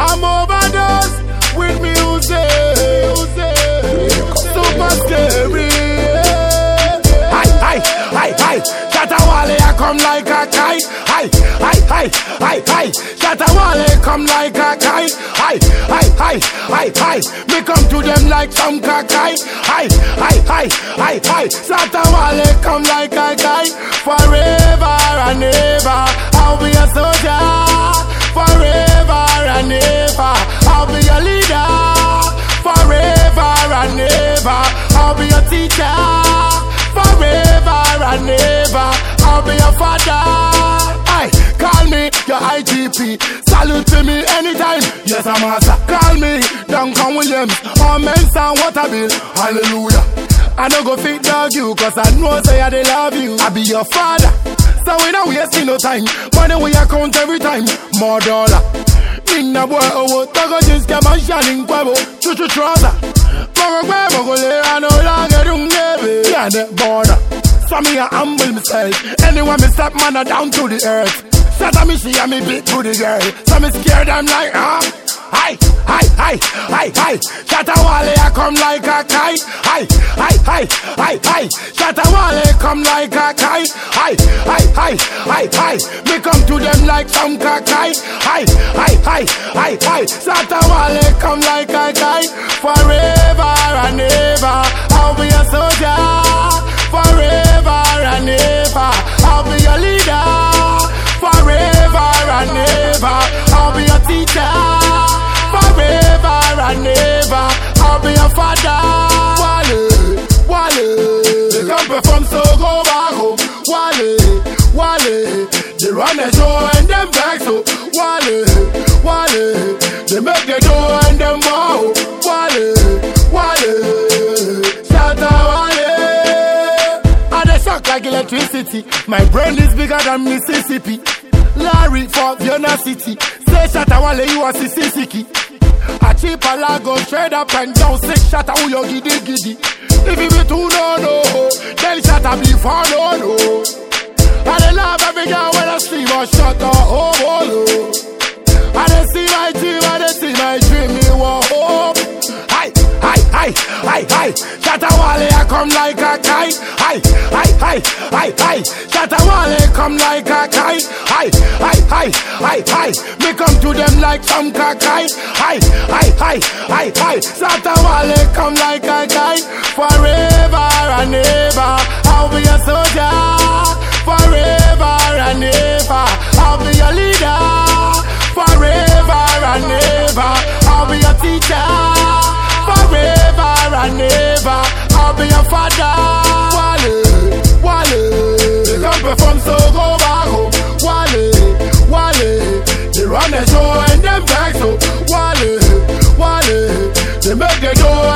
I'm overdose with music. Super scary. Hi, hi, hi, hi. Shatta Wale, I come like a kite. Hi, hi, hi, hi, hi. Shatta Wale, come like a kite. Hi, hi, hi, hi, hi. Me come to them like some kakai. Hi, hi, hi, hi, hi. Shatta Wale, come like a kite. Forever and ever, teacher. Forever and ever, I'll be your father. Aye, call me your IGP. Salute to me anytime. Yes, I'm master. Call me Duncan Williams. Or Mensa Otabil. Hallelujah. I no go fit dog you, cause I know say I they love you. I be your father. So we don't waste no time. Money we account every time. More dollar. Nina boy, oh, oh tago jeans, kama shining kwebo. Chuchu trouser. I no longer do ngebe. Yeah, the border. So me a humble myself. Anyone me step man a down to the earth. Up me she and me beat to the girl. So me scared I'm like, huh? Hi, hi, hi, hi, hi. Shatta Wale, I come like a kite. Hi, hi, hi, hi, hi. Shatta Wale, come like a kite. Hi, hi, hi, hi, hi. Me come to them like some kakai. Hi, hi, hi, hi, hi. Shatta Wale, come like a kite. Forever and ever, and ever, I'll be your father. Wale, Wale, they come perform so go back home. Wale, Wale, they run the show and them back so. Wale, Wale, they make the door and them wow. Wale, Wale, shout out. I like electricity. My brain is bigger than Mississippi. Larry for Vienna City. Say Shatta Wale, you are Sisiki. A cheap a lago straight up and down. Six shot who you giddy giddy. If you be too no no, then shot a be for no no. I dey love every girl when I see my shot a oh oh no. I dey see my dream, I come like a kite. Hi, hi, hi, hi, hi. Shatta Wale, come like a kite. Hi, hi, hi, hi, hi. Me come to them like some kakai. Hi, hi, hi, hi, hi. Shatta Wale, come like a kite. Be. Wale, Wale, they come perform so go back home. Wale, Wale, they run the show and them back so. Wale, Wale, they make the door